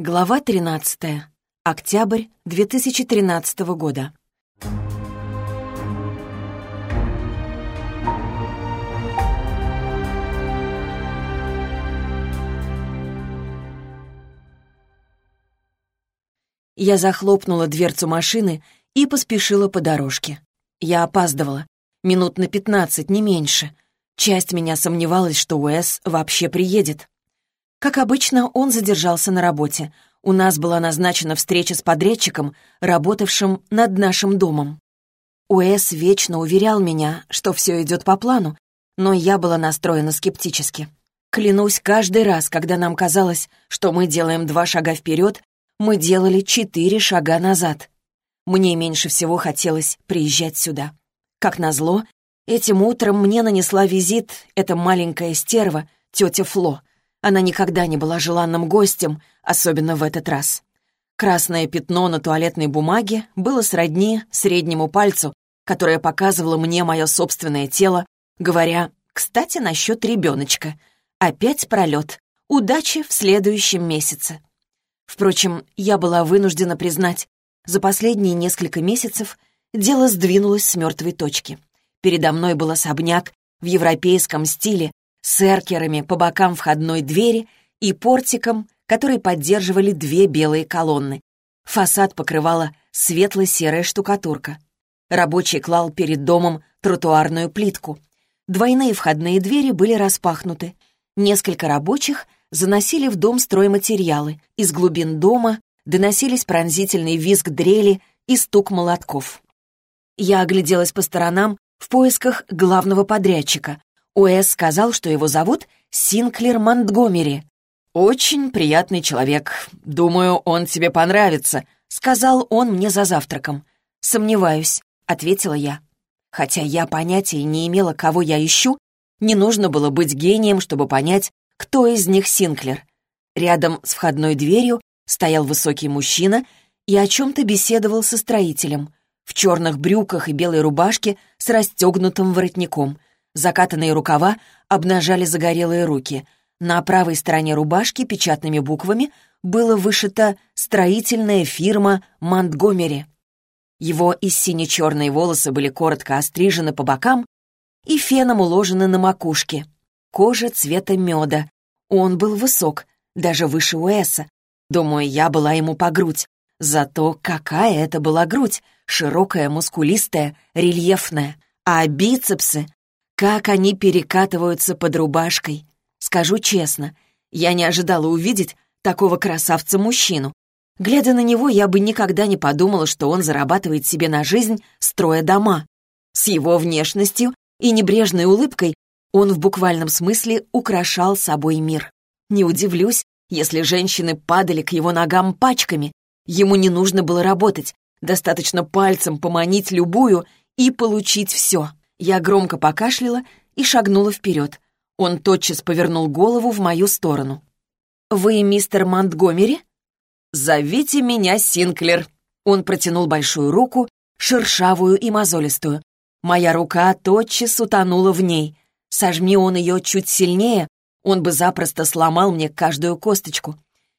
Глава 13. Октябрь 2013 года. Я захлопнула дверцу машины и поспешила по дорожке. Я опаздывала. Минут на пятнадцать, не меньше. Часть меня сомневалась, что Уэс вообще приедет. Как обычно, он задержался на работе. У нас была назначена встреча с подрядчиком, работавшим над нашим домом. Уэс вечно уверял меня, что все идет по плану, но я была настроена скептически. Клянусь, каждый раз, когда нам казалось, что мы делаем два шага вперед, мы делали четыре шага назад. Мне меньше всего хотелось приезжать сюда. Как назло, этим утром мне нанесла визит эта маленькая стерва, тетя Фло. Она никогда не была желанным гостем, особенно в этот раз. Красное пятно на туалетной бумаге было сродни среднему пальцу, которое показывало мне мое собственное тело, говоря «Кстати, насчет ребеночка. Опять пролет. Удачи в следующем месяце». Впрочем, я была вынуждена признать, за последние несколько месяцев дело сдвинулось с мертвой точки. Передо мной был особняк в европейском стиле с эркерами по бокам входной двери и портиком, который поддерживали две белые колонны. Фасад покрывала светло-серая штукатурка. Рабочий клал перед домом тротуарную плитку. Двойные входные двери были распахнуты. Несколько рабочих заносили в дом стройматериалы. Из глубин дома доносились пронзительный визг дрели и стук молотков. Я огляделась по сторонам в поисках главного подрядчика, Уэс сказал, что его зовут Синклер Монтгомери. «Очень приятный человек. Думаю, он тебе понравится», — сказал он мне за завтраком. «Сомневаюсь», — ответила я. Хотя я понятия не имела, кого я ищу, не нужно было быть гением, чтобы понять, кто из них Синклер. Рядом с входной дверью стоял высокий мужчина и о чем-то беседовал со строителем. В черных брюках и белой рубашке с расстегнутым воротником — Закатанные рукава обнажали загорелые руки. На правой стороне рубашки печатными буквами было вышито «Строительная фирма Монтгомери». Его и сине-черные волосы были коротко острижены по бокам и феном уложены на макушке. Кожа цвета меда. Он был высок, даже выше Уэса. Думаю, я была ему по грудь. Зато какая это была грудь! Широкая, мускулистая, рельефная. А бицепсы как они перекатываются под рубашкой. Скажу честно, я не ожидала увидеть такого красавца-мужчину. Глядя на него, я бы никогда не подумала, что он зарабатывает себе на жизнь, строя дома. С его внешностью и небрежной улыбкой он в буквальном смысле украшал собой мир. Не удивлюсь, если женщины падали к его ногам пачками. Ему не нужно было работать, достаточно пальцем поманить любую и получить все. Я громко покашляла и шагнула вперед. Он тотчас повернул голову в мою сторону. «Вы мистер Монтгомери?» «Зовите меня Синклер». Он протянул большую руку, шершавую и мозолистую. Моя рука тотчас утонула в ней. Сожми он ее чуть сильнее, он бы запросто сломал мне каждую косточку.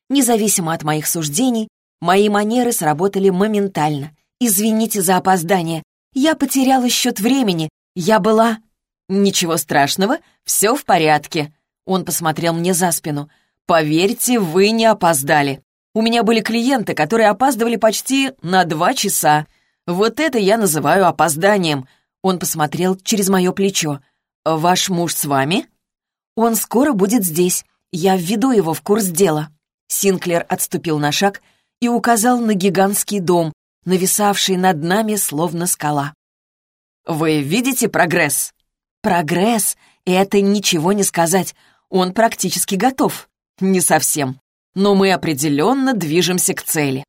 Независимо от моих суждений, мои манеры сработали моментально. Извините за опоздание. Я потеряла счет времени я была... Ничего страшного, все в порядке. Он посмотрел мне за спину. Поверьте, вы не опоздали. У меня были клиенты, которые опаздывали почти на два часа. Вот это я называю опозданием. Он посмотрел через мое плечо. «Ваш муж с вами?» «Он скоро будет здесь. Я введу его в курс дела». Синклер отступил на шаг и указал на гигантский дом, нависавший над нами словно скала. Вы видите прогресс? Прогресс — это ничего не сказать. Он практически готов. Не совсем. Но мы определенно движемся к цели.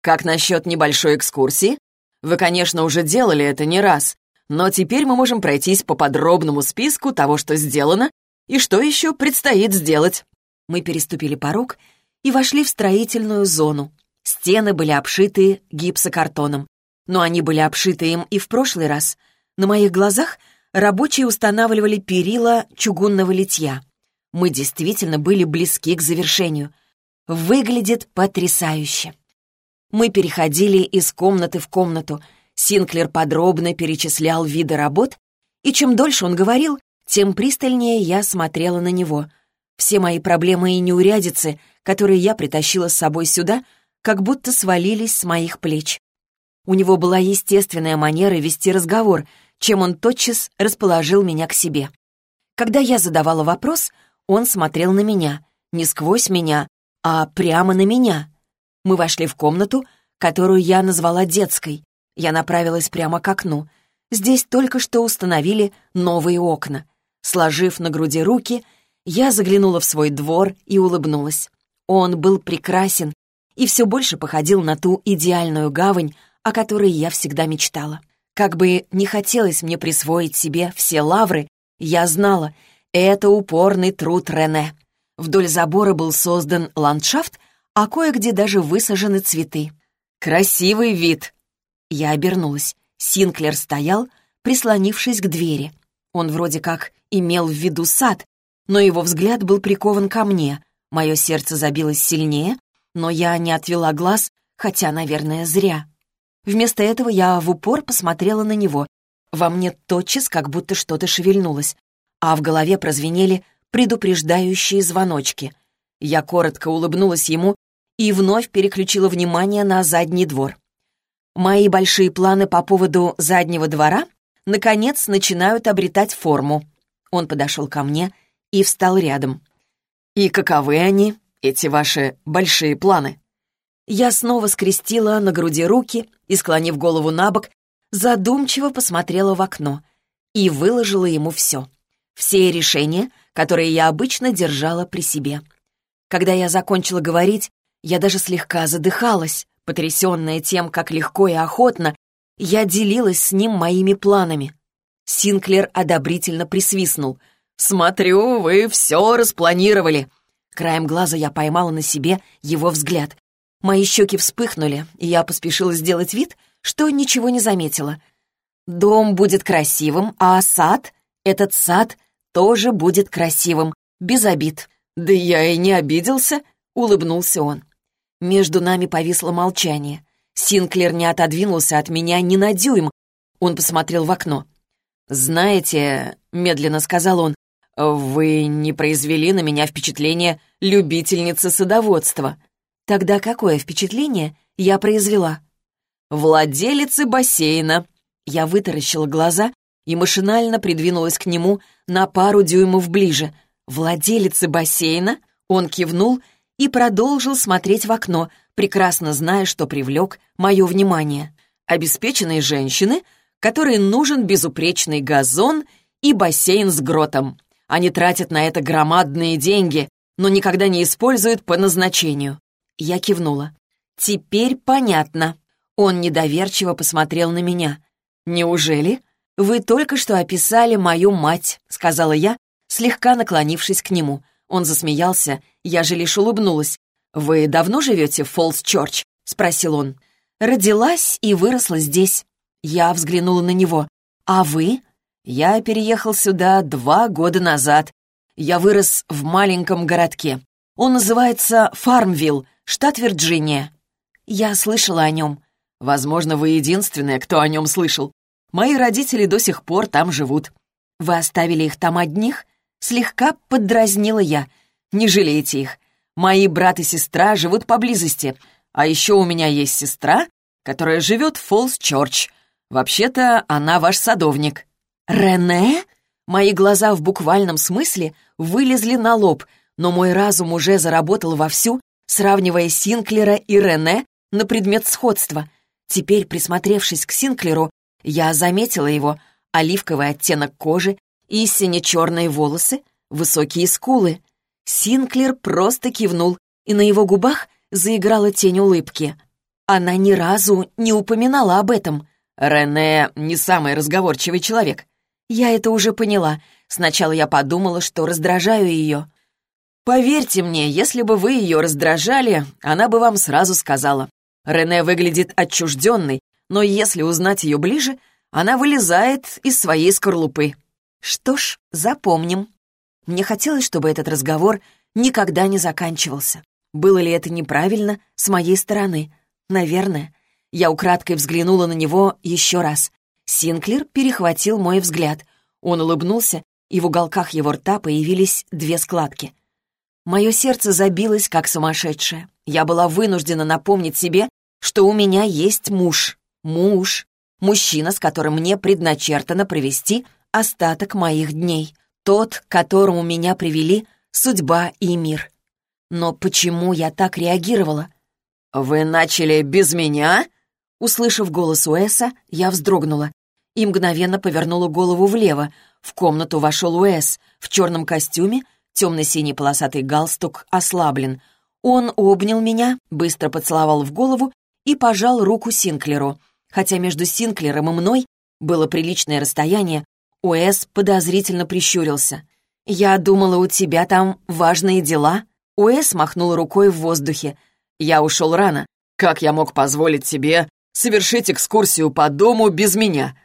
Как насчет небольшой экскурсии? Вы, конечно, уже делали это не раз, но теперь мы можем пройтись по подробному списку того, что сделано и что еще предстоит сделать. Мы переступили порог и вошли в строительную зону. Стены были обшиты гипсокартоном, но они были обшиты им и в прошлый раз — на моих глазах рабочие устанавливали перила чугунного литья. Мы действительно были близки к завершению. выглядит потрясающе. Мы переходили из комнаты в комнату. Синклер подробно перечислял виды работ, и чем дольше он говорил, тем пристальнее я смотрела на него. Все мои проблемы и неурядицы, которые я притащила с собой сюда, как будто свалились с моих плеч. У него была естественная манера вести разговор, чем он тотчас расположил меня к себе. Когда я задавала вопрос, он смотрел на меня, не сквозь меня, а прямо на меня. Мы вошли в комнату, которую я назвала детской. Я направилась прямо к окну. Здесь только что установили новые окна. Сложив на груди руки, я заглянула в свой двор и улыбнулась. Он был прекрасен и все больше походил на ту идеальную гавань, о которой я всегда мечтала. Как бы не хотелось мне присвоить себе все лавры, я знала, это упорный труд Рене. Вдоль забора был создан ландшафт, а кое-где даже высажены цветы. «Красивый вид!» Я обернулась. Синклер стоял, прислонившись к двери. Он вроде как имел в виду сад, но его взгляд был прикован ко мне. Мое сердце забилось сильнее, но я не отвела глаз, хотя, наверное, зря. Вместо этого я в упор посмотрела на него. Во мне тотчас как будто что-то шевельнулось, а в голове прозвенели предупреждающие звоночки. Я коротко улыбнулась ему и вновь переключила внимание на задний двор. Мои большие планы по поводу заднего двора наконец начинают обретать форму. Он подошел ко мне и встал рядом. «И каковы они, эти ваши большие планы?» Я снова скрестила на груди руки и, склонив голову на бок, задумчиво посмотрела в окно и выложила ему все. Все решения, которые я обычно держала при себе. Когда я закончила говорить, я даже слегка задыхалась, потрясенная тем, как легко и охотно я делилась с ним моими планами. Синклер одобрительно присвистнул. «Смотрю, вы все распланировали». Краем глаза я поймала на себе его взгляд. Мои щеки вспыхнули, и я поспешила сделать вид, что ничего не заметила. «Дом будет красивым, а сад, этот сад, тоже будет красивым, без обид». «Да я и не обиделся», — улыбнулся он. Между нами повисло молчание. Синклер не отодвинулся от меня ни на дюйм. Он посмотрел в окно. «Знаете», — медленно сказал он, — «вы не произвели на меня впечатление любительницы садоводства». «Тогда какое впечатление я произвела?» «Владелицы бассейна». Я вытаращила глаза и машинально придвинулась к нему на пару дюймов ближе. «Владелицы бассейна?» Он кивнул и продолжил смотреть в окно, прекрасно зная, что привлек мое внимание. Обеспеченные женщины, которые нужен безупречный газон и бассейн с гротом. Они тратят на это громадные деньги, но никогда не используют по назначению. Я кивнула. «Теперь понятно». Он недоверчиво посмотрел на меня. «Неужели? Вы только что описали мою мать», — сказала я, слегка наклонившись к нему. Он засмеялся, я же лишь улыбнулась. «Вы давно живете в Фолс-Чорч?» — спросил он. «Родилась и выросла здесь». Я взглянула на него. «А вы?» «Я переехал сюда два года назад. Я вырос в маленьком городке. Он называется Фармвилл, штат Вирджиния». Я слышала о нем. Возможно, вы единственная, кто о нем слышал. Мои родители до сих пор там живут. Вы оставили их там одних? Слегка поддразнила я. «Не жалейте их. Мои брат и сестра живут поблизости. А еще у меня есть сестра, которая живет в Фолс-Чорч. Вообще-то она ваш садовник». «Рене?» Мои глаза в буквальном смысле вылезли на лоб, но мой разум уже заработал вовсю, сравнивая Синклера и Рене на предмет сходства. Теперь, присмотревшись к Синклеру, я заметила его оливковый оттенок кожи, и сине-черные волосы, высокие скулы. Синклер просто кивнул, и на его губах заиграла тень улыбки. Она ни разу не упоминала об этом. «Рене не самый разговорчивый человек». Я это уже поняла. Сначала я подумала, что раздражаю ее. «Поверьте мне, если бы вы ее раздражали, она бы вам сразу сказала. Рене выглядит отчужденной, но если узнать ее ближе, она вылезает из своей скорлупы. Что ж, запомним. Мне хотелось, чтобы этот разговор никогда не заканчивался. Было ли это неправильно с моей стороны? Наверное. Я украдкой взглянула на него еще раз. Синклер перехватил мой взгляд. Он улыбнулся, и в уголках его рта появились две складки. Мое сердце забилось, как сумасшедшее. Я была вынуждена напомнить себе, что у меня есть муж. Муж. Мужчина, с которым мне предначертано провести остаток моих дней. Тот, к которому меня привели судьба и мир. Но почему я так реагировала? «Вы начали без меня?» Услышав голос Уэса, я вздрогнула и мгновенно повернула голову влево. В комнату вошел Уэс в черном костюме, темно-синий полосатый галстук ослаблен. Он обнял меня, быстро поцеловал в голову и пожал руку Синклеру. Хотя между Синклером и мной было приличное расстояние, Уэс подозрительно прищурился. «Я думала, у тебя там важные дела?» Уэс махнул рукой в воздухе. «Я ушел рано. Как я мог позволить себе совершить экскурсию по дому без меня?»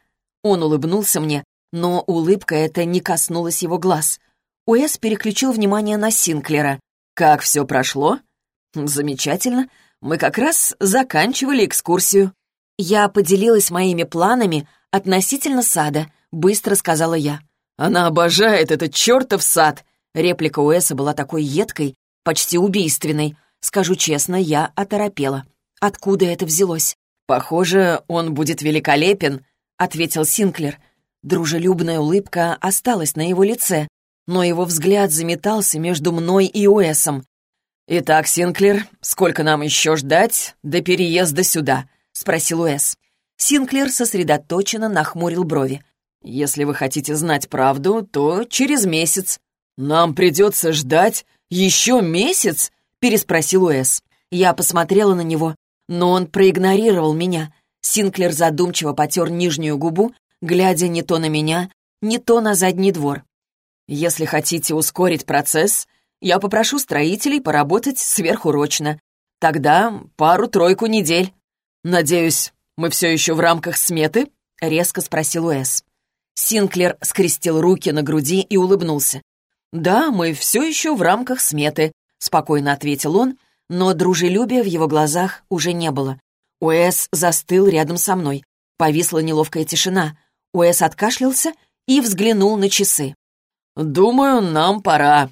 Он улыбнулся мне, но улыбка эта не коснулась его глаз. Уэс переключил внимание на Синклера. «Как все прошло?» «Замечательно. Мы как раз заканчивали экскурсию». «Я поделилась моими планами относительно сада», — быстро сказала я. «Она обожает этот чертов сад!» Реплика Уэса была такой едкой, почти убийственной. Скажу честно, я оторопела. Откуда это взялось? «Похоже, он будет великолепен», — ответил Синклер. Дружелюбная улыбка осталась на его лице, но его взгляд заметался между мной и Уэсом. «Итак, Синклер, сколько нам еще ждать до переезда сюда?» — спросил Уэс. Синклер сосредоточенно нахмурил брови. «Если вы хотите знать правду, то через месяц». «Нам придется ждать еще месяц?» — переспросил Уэс. Я посмотрела на него, но он проигнорировал меня. Синклер задумчиво потер нижнюю губу, глядя не то на меня, не то на задний двор. «Если хотите ускорить процесс, я попрошу строителей поработать сверхурочно. Тогда пару-тройку недель. Надеюсь, мы все еще в рамках сметы?» — резко спросил Уэс. Синклер скрестил руки на груди и улыбнулся. «Да, мы все еще в рамках сметы», — спокойно ответил он, но дружелюбия в его глазах уже не было. Уэс застыл рядом со мной. Повисла неловкая тишина. Уэс откашлялся и взглянул на часы. «Думаю, нам пора».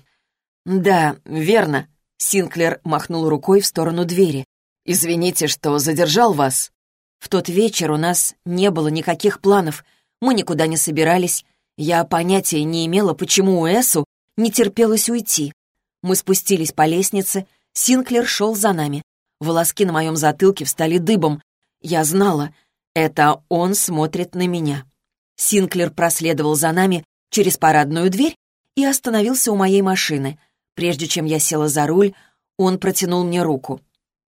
«Да, верно», — Синклер махнул рукой в сторону двери. «Извините, что задержал вас». В тот вечер у нас не было никаких планов. Мы никуда не собирались. Я понятия не имела, почему Уэсу не терпелось уйти. Мы спустились по лестнице, Синклер шел за нами. Волоски на моем затылке встали дыбом. Я знала, это он смотрит на меня. Синклер проследовал за нами через парадную дверь и остановился у моей машины. Прежде чем я села за руль, он протянул мне руку.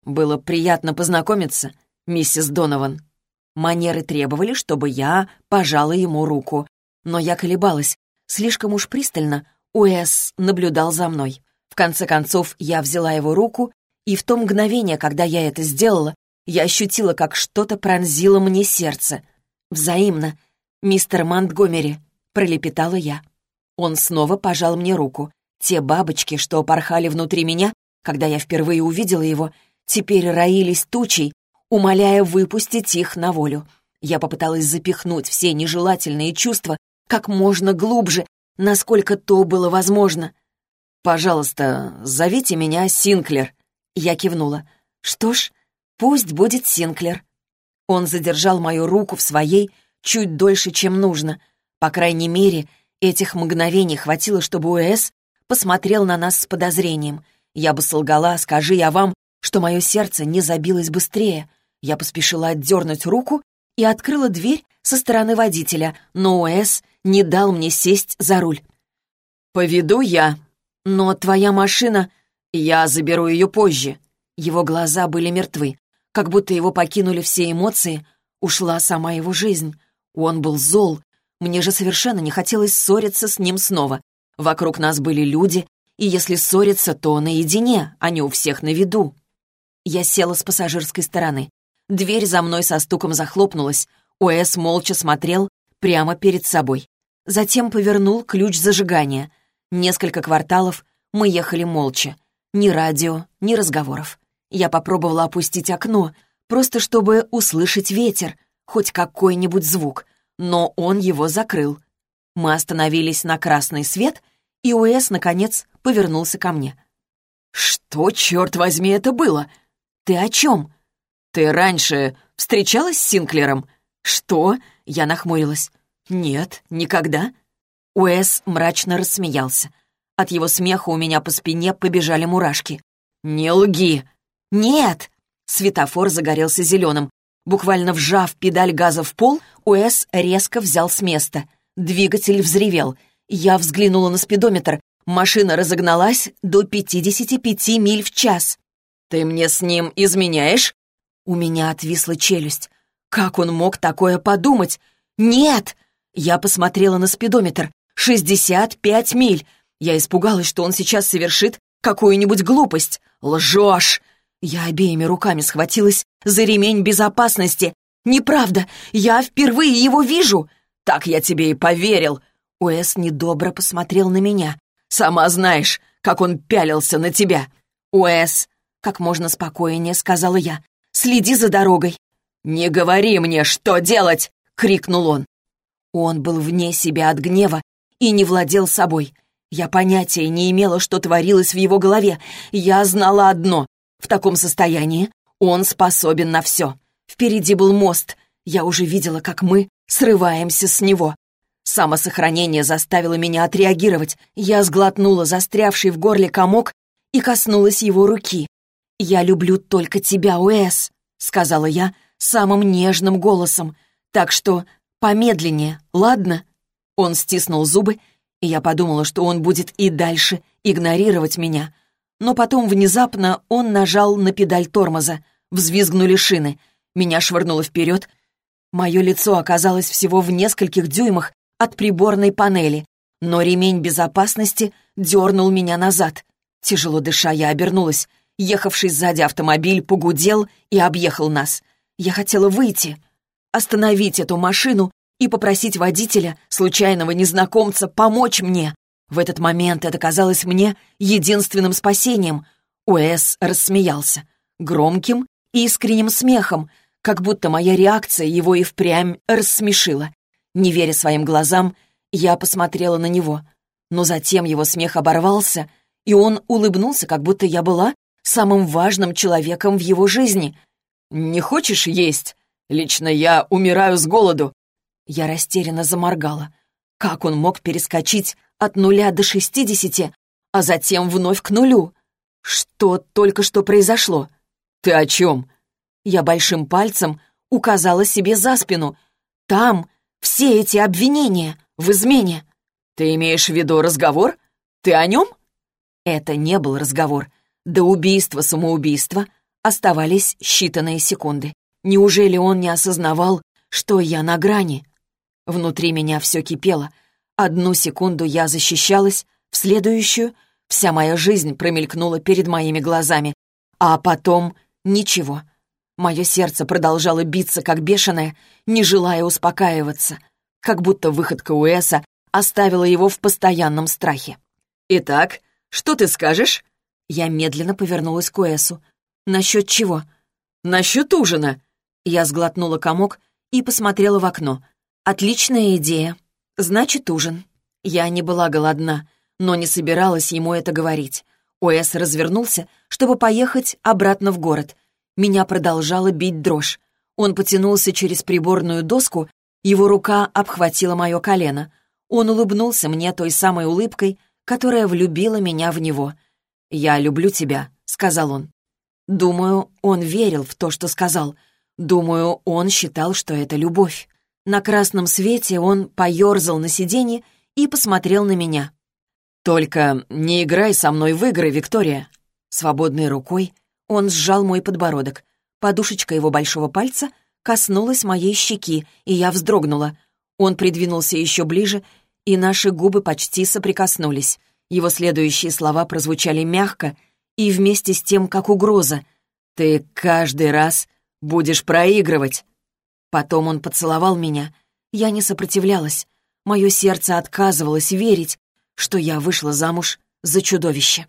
Было приятно познакомиться, миссис Донован. Манеры требовали, чтобы я пожала ему руку. Но я колебалась. Слишком уж пристально Уэс наблюдал за мной. В конце концов, я взяла его руку, и в то мгновение, когда я это сделала, я ощутила, как что-то пронзило мне сердце. «Взаимно, мистер Монтгомери», — пролепетала я. Он снова пожал мне руку. Те бабочки, что порхали внутри меня, когда я впервые увидела его, теперь роились тучей, умоляя выпустить их на волю. Я попыталась запихнуть все нежелательные чувства как можно глубже, насколько то было возможно. «Пожалуйста, зовите меня Синклер». Я кивнула. «Что ж, пусть будет Синклер». Он задержал мою руку в своей чуть дольше, чем нужно. По крайней мере, этих мгновений хватило, чтобы Уэс посмотрел на нас с подозрением. Я бы солгала, скажи я вам, что мое сердце не забилось быстрее. Я поспешила отдернуть руку и открыла дверь со стороны водителя, но Уэс не дал мне сесть за руль. «Поведу я, но твоя машина... Я заберу ее позже». Его глаза были мертвы, как будто его покинули все эмоции, ушла сама его жизнь. Он был зол, мне же совершенно не хотелось ссориться с ним снова. Вокруг нас были люди, и если ссориться, то наедине, а не у всех на виду. Я села с пассажирской стороны. Дверь за мной со стуком захлопнулась. Уэс молча смотрел прямо перед собой. Затем повернул ключ зажигания. Несколько кварталов мы ехали молча. Ни радио, ни разговоров. Я попробовала опустить окно, просто чтобы услышать ветер, хоть какой-нибудь звук, но он его закрыл. Мы остановились на красный свет, и Уэс, наконец, повернулся ко мне. «Что, черт возьми, это было? Ты о чем? Ты раньше встречалась с Синклером?» «Что?» — я нахмурилась. «Нет, никогда». Уэс мрачно рассмеялся. От его смеха у меня по спине побежали мурашки. «Не лги!» «Нет!» Светофор загорелся зеленым. Буквально вжав педаль газа в пол, Уэс резко взял с места. Двигатель взревел. Я взглянула на спидометр. Машина разогналась до 55 миль в час. «Ты мне с ним изменяешь?» У меня отвисла челюсть. Как он мог такое подумать? «Нет!» Я посмотрела на спидометр. «65 миль!» Я испугалась, что он сейчас совершит какую-нибудь глупость. «Лжешь!» Я обеими руками схватилась за ремень безопасности. «Неправда! Я впервые его вижу!» «Так я тебе и поверил!» Уэс недобро посмотрел на меня. «Сама знаешь, как он пялился на тебя!» «Уэс!» — как можно спокойнее сказала я. «Следи за дорогой!» «Не говори мне, что делать!» — крикнул он. Он был вне себя от гнева и не владел собой. Я понятия не имела, что творилось в его голове. Я знала одно. В таком состоянии он способен на все. Впереди был мост. Я уже видела, как мы срываемся с него. Самосохранение заставило меня отреагировать. Я сглотнула застрявший в горле комок и коснулась его руки. «Я люблю только тебя, Уэс», — сказала я самым нежным голосом. «Так что помедленнее, ладно?» Он стиснул зубы, и я подумала, что он будет и дальше игнорировать меня — но потом внезапно он нажал на педаль тормоза. Взвизгнули шины. Меня швырнуло вперед. Мое лицо оказалось всего в нескольких дюймах от приборной панели, но ремень безопасности дернул меня назад. Тяжело дыша, я обернулась. Ехавший сзади автомобиль погудел и объехал нас. Я хотела выйти, остановить эту машину и попросить водителя, случайного незнакомца, помочь мне. В этот момент это казалось мне единственным спасением. Уэс рассмеялся. Громким, искренним смехом, как будто моя реакция его и впрямь рассмешила. Не веря своим глазам, я посмотрела на него. Но затем его смех оборвался, и он улыбнулся, как будто я была самым важным человеком в его жизни. «Не хочешь есть? Лично я умираю с голоду». Я растерянно заморгала. Как он мог перескочить от нуля до шестидесяти, а затем вновь к нулю. Что только что произошло? Ты о чем? Я большим пальцем указала себе за спину. Там все эти обвинения в измене. Ты имеешь в виду разговор? Ты о нем? Это не был разговор. До убийства-самоубийства оставались считанные секунды. Неужели он не осознавал, что я на грани? Внутри меня все кипело — Одну секунду я защищалась, в следующую вся моя жизнь промелькнула перед моими глазами. А потом ничего. Мое сердце продолжало биться, как бешеное, не желая успокаиваться, как будто выходка Уэса оставила его в постоянном страхе. «Итак, что ты скажешь?» Я медленно повернулась к Уэсу. «Насчет чего?» «Насчет ужина!» Я сглотнула комок и посмотрела в окно. «Отличная идея. Значит, ужин. Я не была голодна, но не собиралась ему это говорить. Уэс развернулся, чтобы поехать обратно в город. Меня продолжала бить дрожь. Он потянулся через приборную доску, его рука обхватила мое колено. Он улыбнулся мне той самой улыбкой, которая влюбила меня в него. «Я люблю тебя», — сказал он. Думаю, он верил в то, что сказал. Думаю, он считал, что это любовь. На красном свете он поерзал на сиденье и посмотрел на меня. «Только не играй со мной в игры, Виктория!» Свободной рукой он сжал мой подбородок. Подушечка его большого пальца коснулась моей щеки, и я вздрогнула. Он придвинулся еще ближе, и наши губы почти соприкоснулись. Его следующие слова прозвучали мягко и вместе с тем, как угроза. «Ты каждый раз будешь проигрывать!» Потом он поцеловал меня. Я не сопротивлялась. Мое сердце отказывалось верить, что я вышла замуж за чудовище.